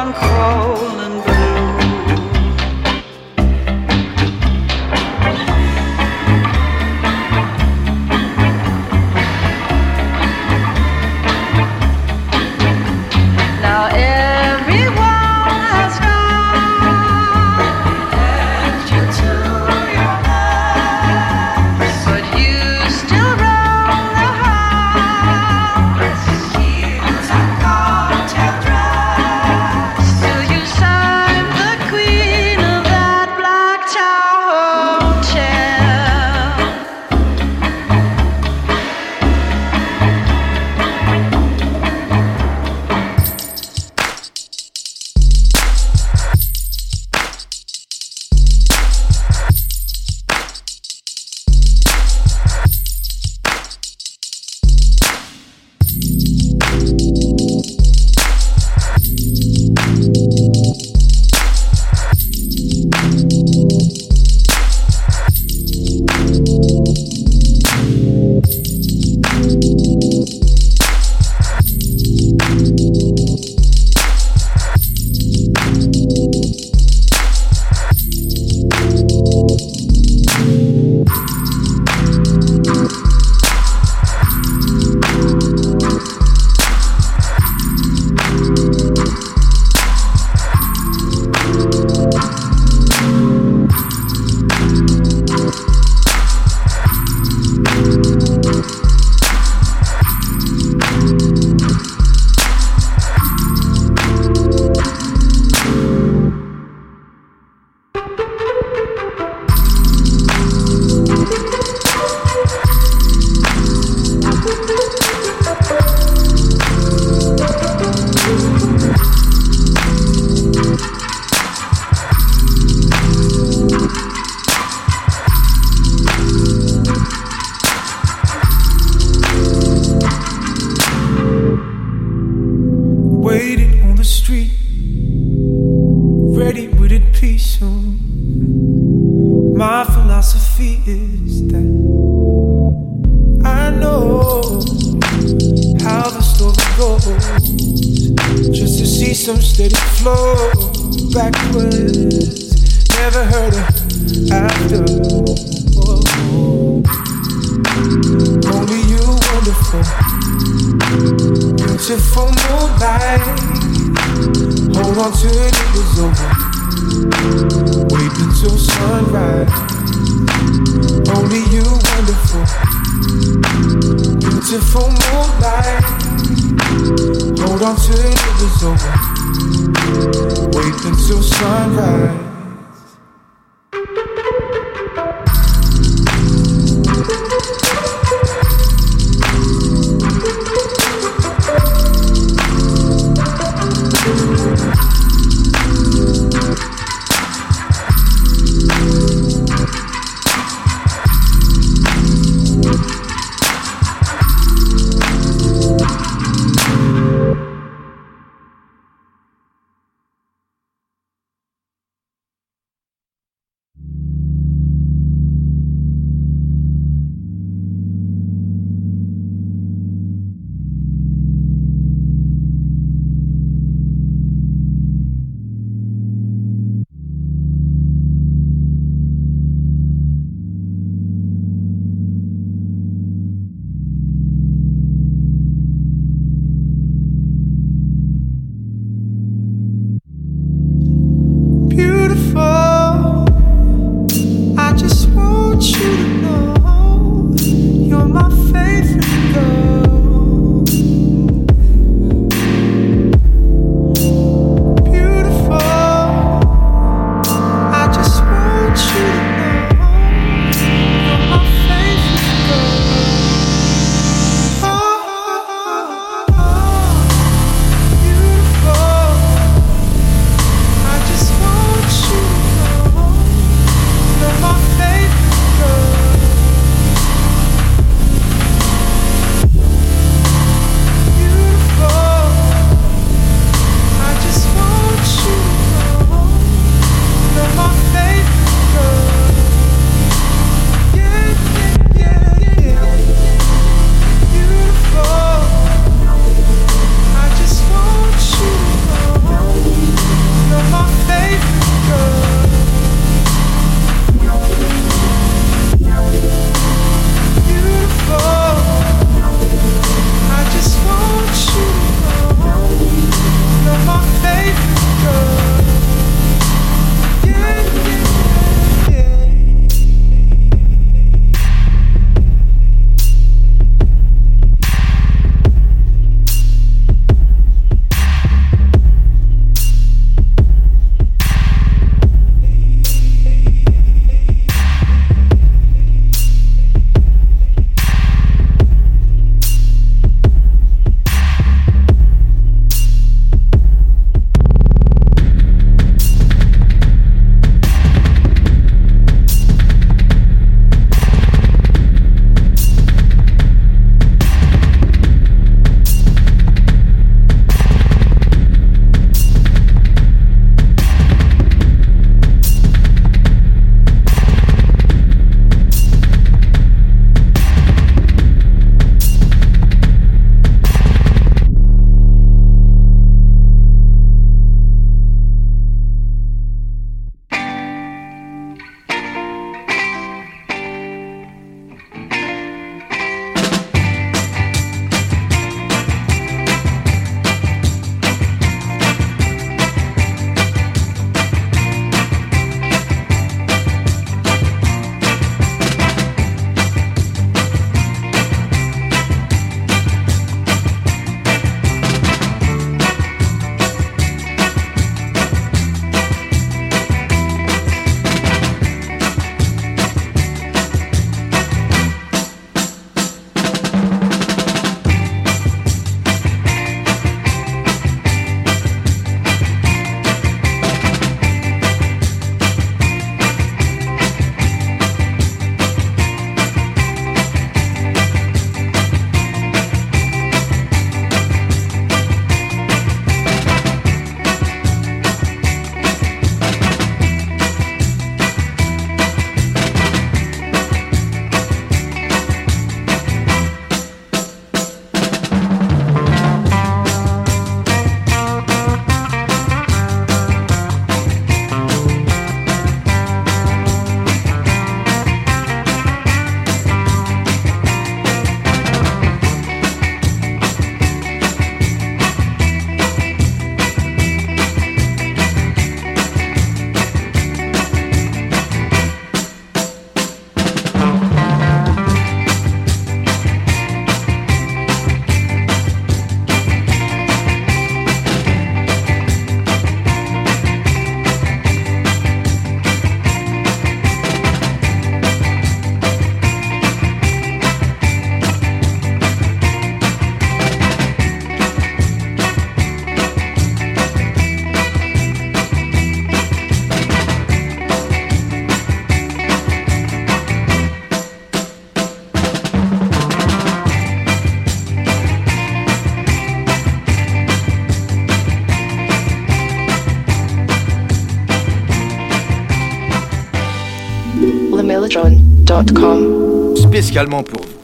some Spécialement pour vous.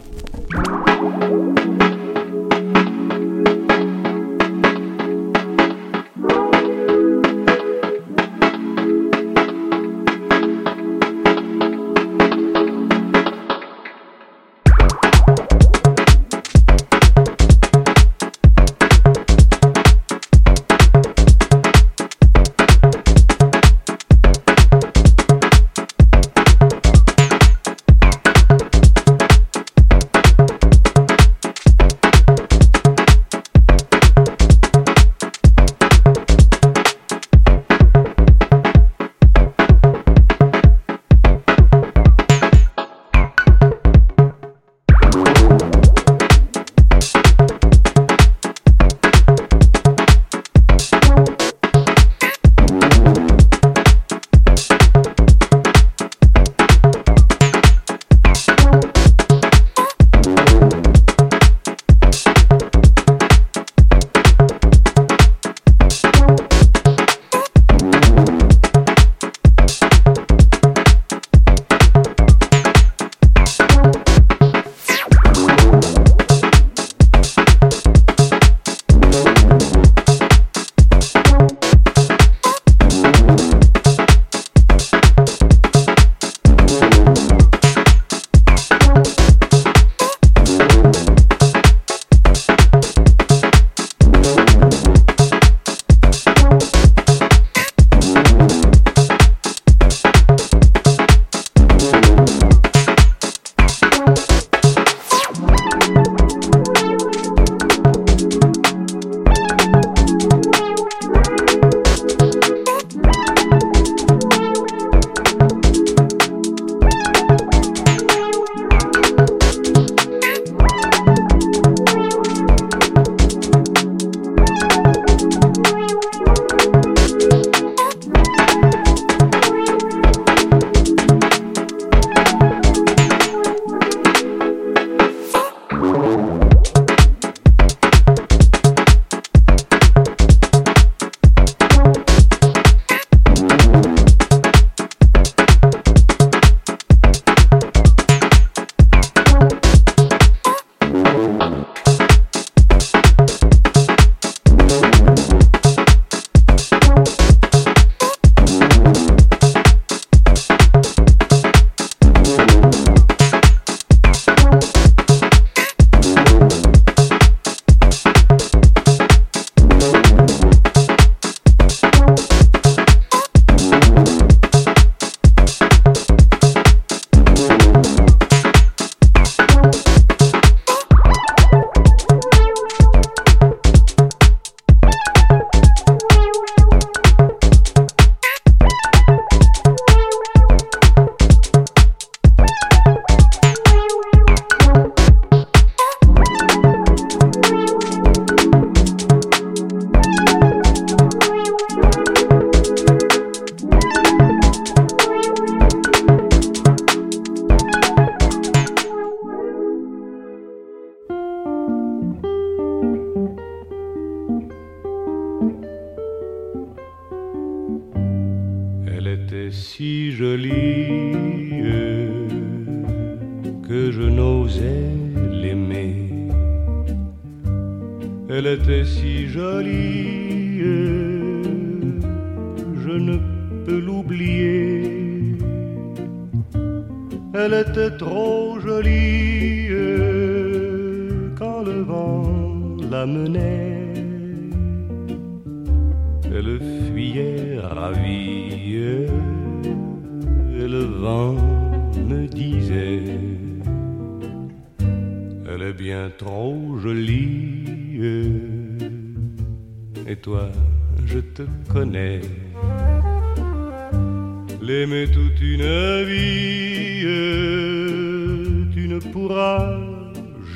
pourra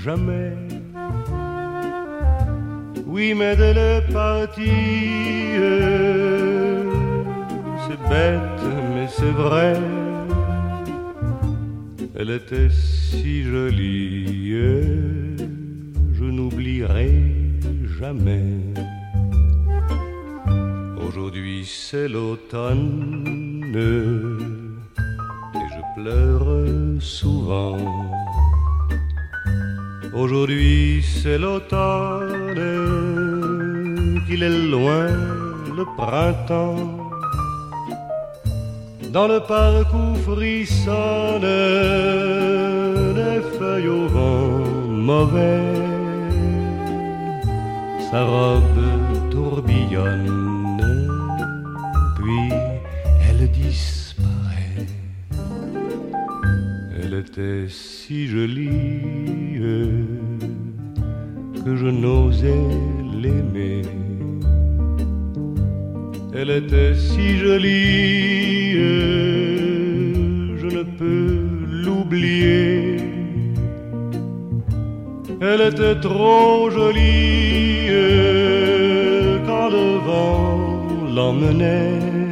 jamais. Oui, mais de le partir, euh, c'est bête, mais c'est vrai. Elle était si jolie, euh, je n'oublierai jamais. Aujourd'hui c'est l'automne euh, et je pleure souvent Aujourd'hui c'est l'automne, qu'il est loin le printemps. Dans le parc où frissonnent des feuilles au vent mauvais, sa robe tourbillonne, puis elle disparaît. Elle était si jolie que je n'osais l'aimer. Elle était si jolie, je ne peux l'oublier. Elle était trop jolie quand le vent l'emmenait.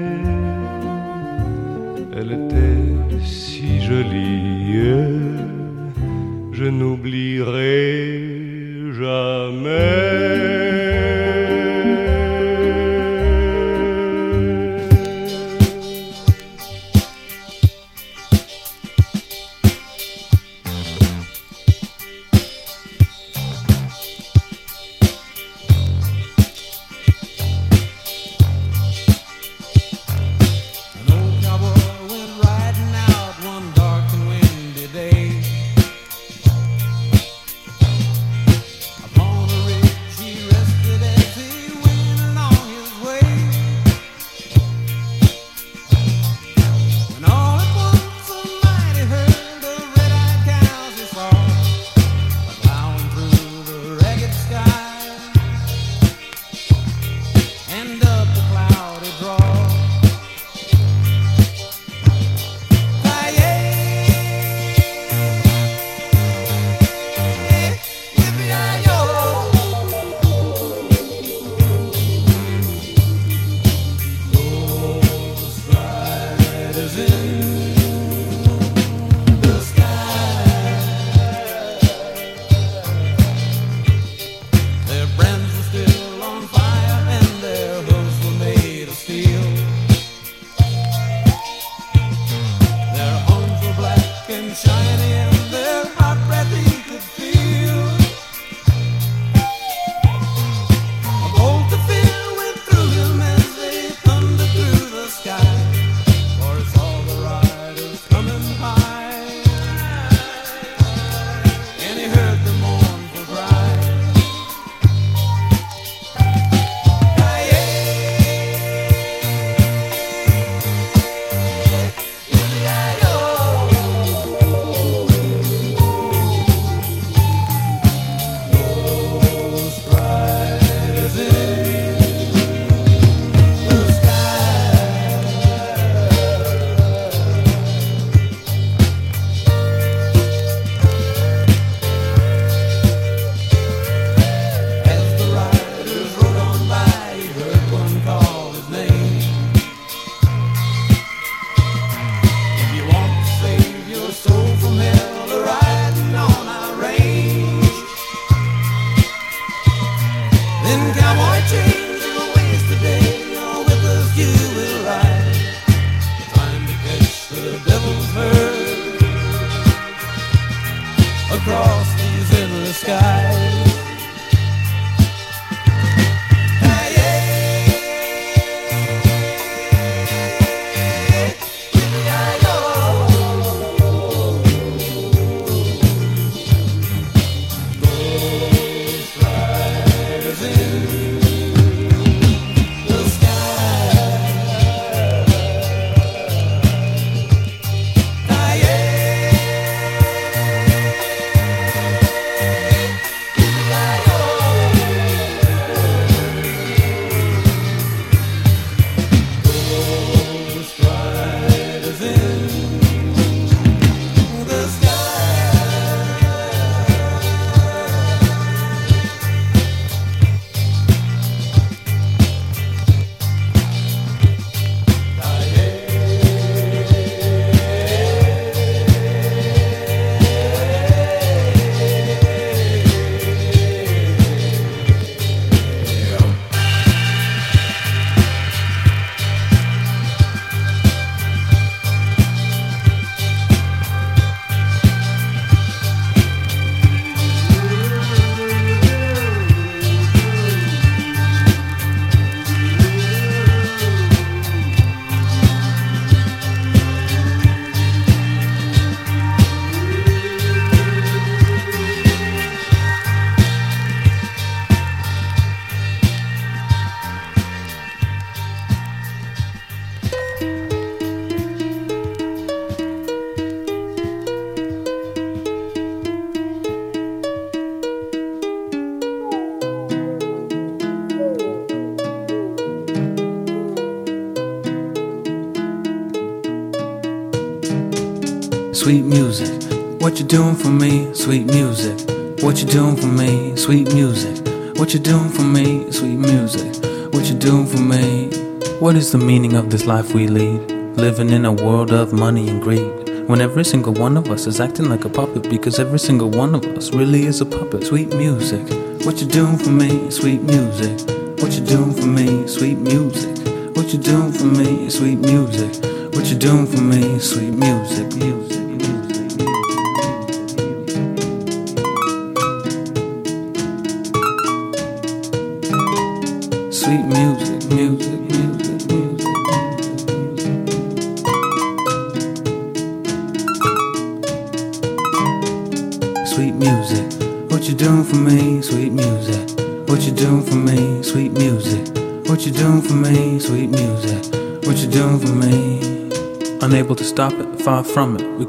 Je n'oublierai doing for me, sweet music? What you doing for me, sweet music? What you doing for me, sweet music? What you doing for me? What is the meaning of this life we lead? Living in a world of money and greed. When every single one of us is acting like a puppet because every single one of us really is a puppet. Sweet music. What you doing for me, sweet music? What you doing for me, sweet music? What you doing for me, sweet music? What you doing for me, sweet music, music, music.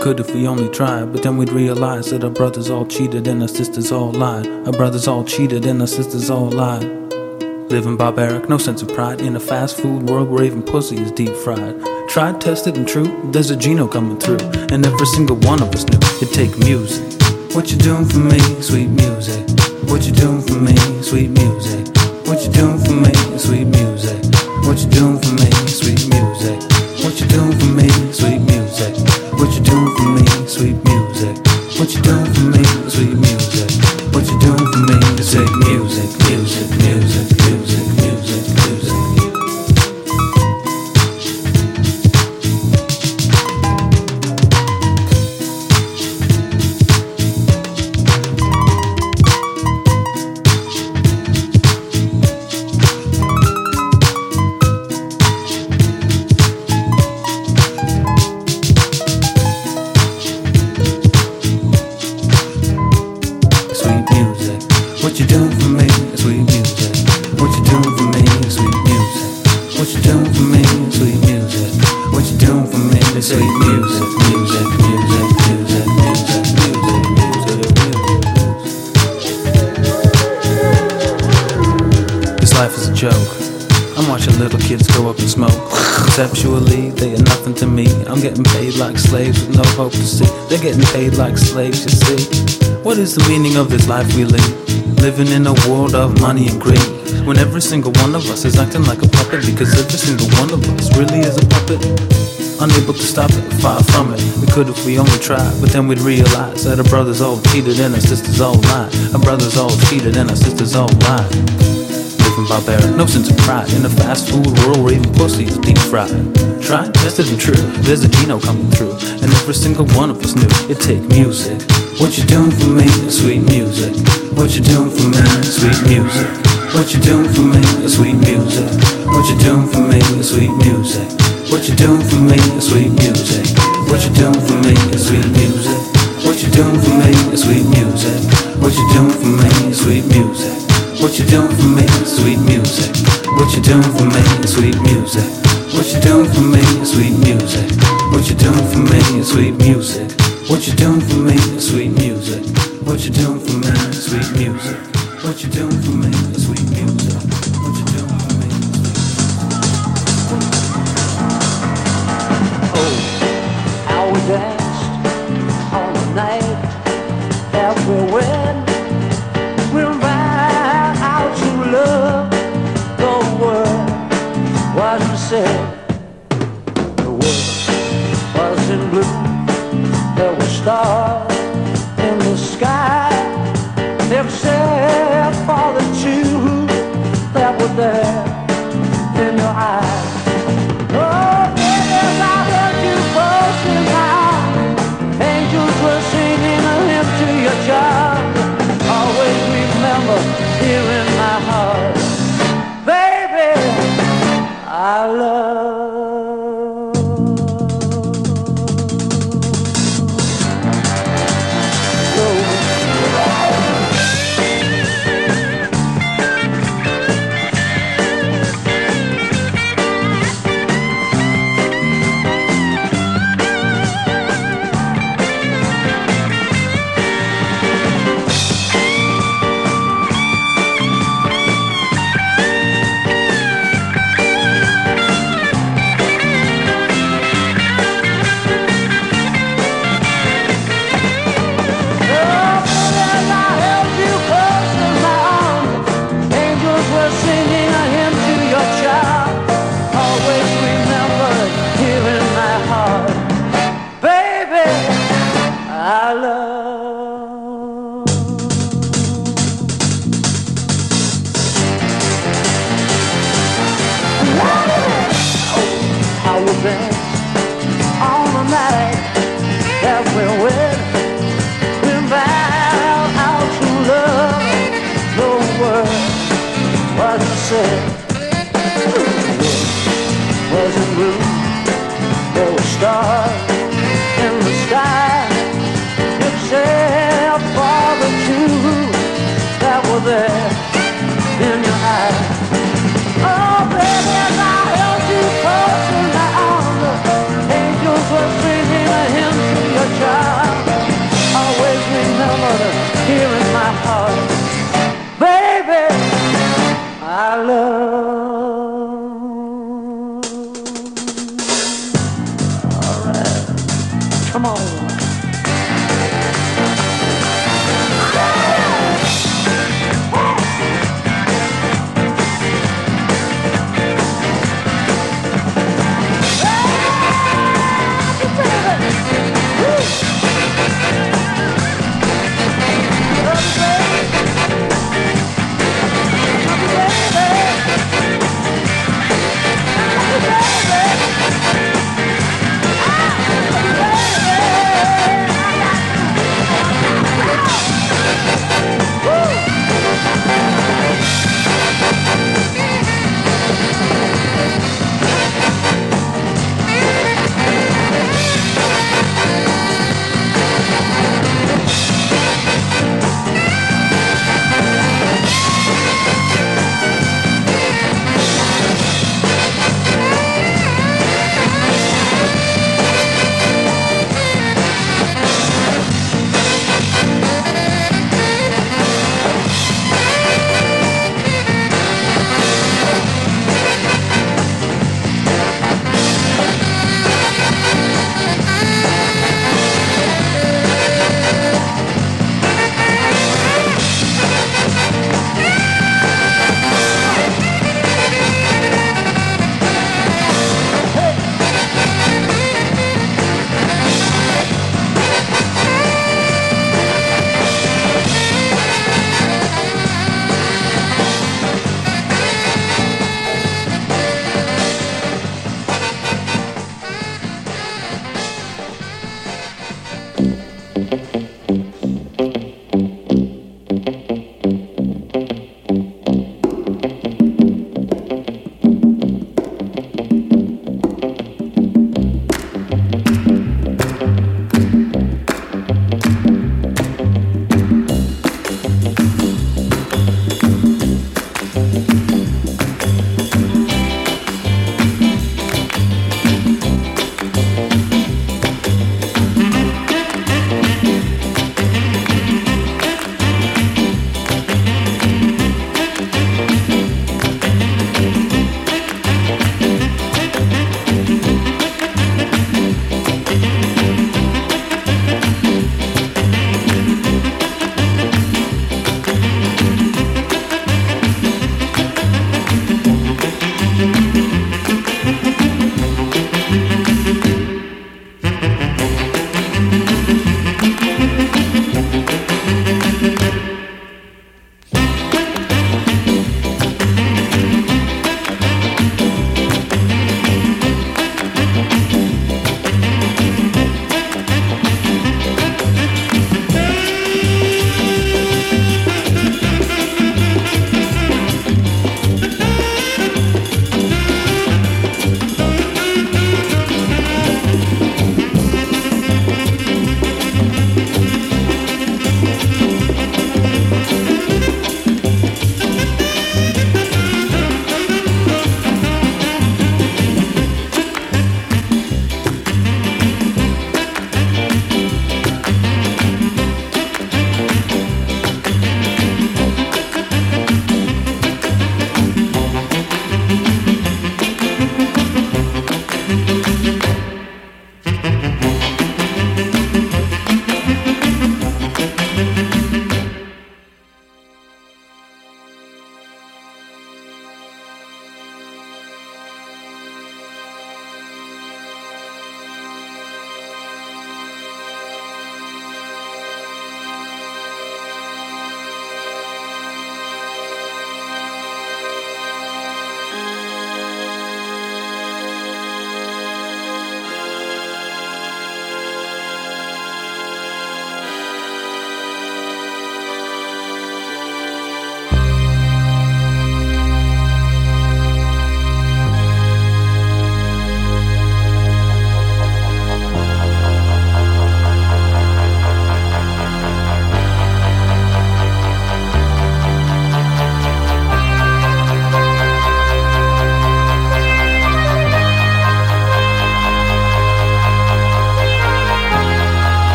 Could if we only tried, but then we'd realize that our brothers all cheated and our sisters all lied. Our brothers all cheated and our sisters all lied. Living barbaric, no sense of pride in a fast food world where even pussy is deep fried. Tried, tested, and true, there's a Geno coming through, and every single one of us knew it'd take music. What you doing for me, sweet music? What you doing for me, sweet music? What you doing for me, sweet music? What you doing for me, sweet music? What you doing for me, sweet music? What you doing for me, sweet music? What you doing for me, sweet music? Life we live. Living in a world of money and greed. When every single one of us is acting like a puppet because every single one of us really is a puppet. Unable to stop it, far from it. We could if we only tried, but then we'd realize that our brothers all cheated and our sisters all lied. Our brothers all cheated and our sisters all lied living barbaric. No sense of pride in a fast food world where even pussy is deep fried. Tried, tested, and true. There's a Geno coming through, and every single one of us knew it take music. What you doing for me, sweet music? What you doing for me, sweet music? What you doing for me, sweet music? What you doing for me, sweet music? What you doing for me, sweet music? What you doing for me, sweet music? What you doing for me, sweet music? What you doing for me, sweet music? What you doing for me, sweet music? What you for me, sweet music?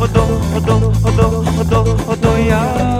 odo, do, odo, do, odo, do, odo,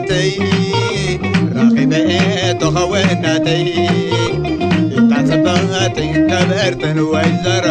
خواتي راقبات خواناتي تعتباتي كبرت ويزر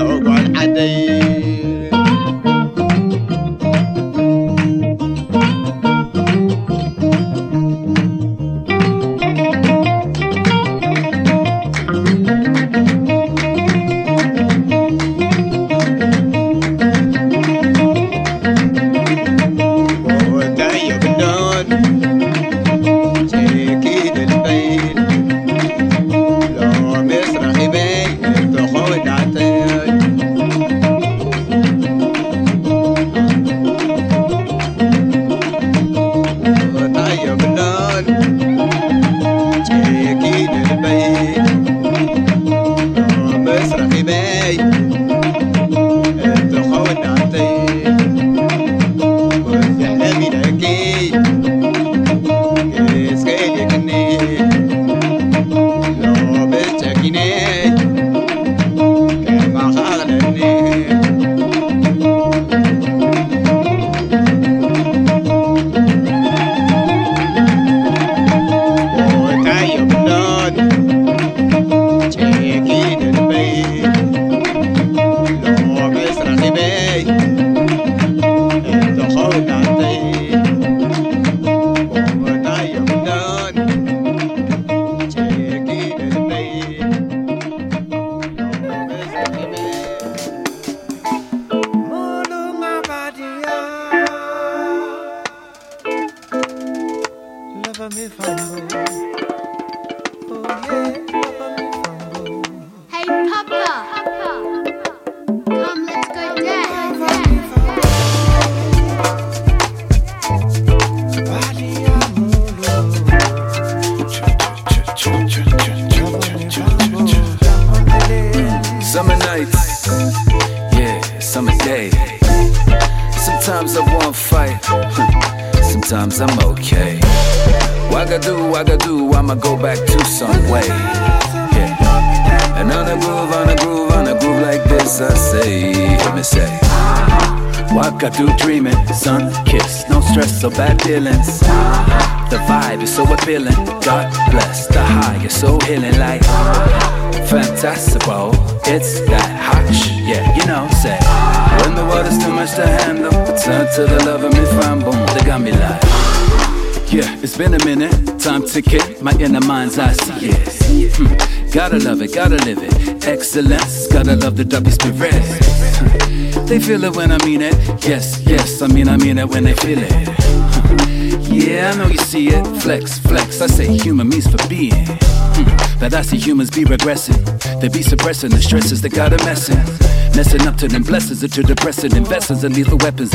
my inner mind's eye, see it. Hmm. Gotta love it, gotta live it. Excellence, gotta love the W spirit. They feel it when I mean it. Yes, yes, I mean I mean it when they feel it. Yeah, I know you see it. Flex, flex. I say human means for being. Hmm. But I see humans be regressing. They be suppressing the stresses that got them messing. Messing up to them blessings, to depressing investors and lethal weapons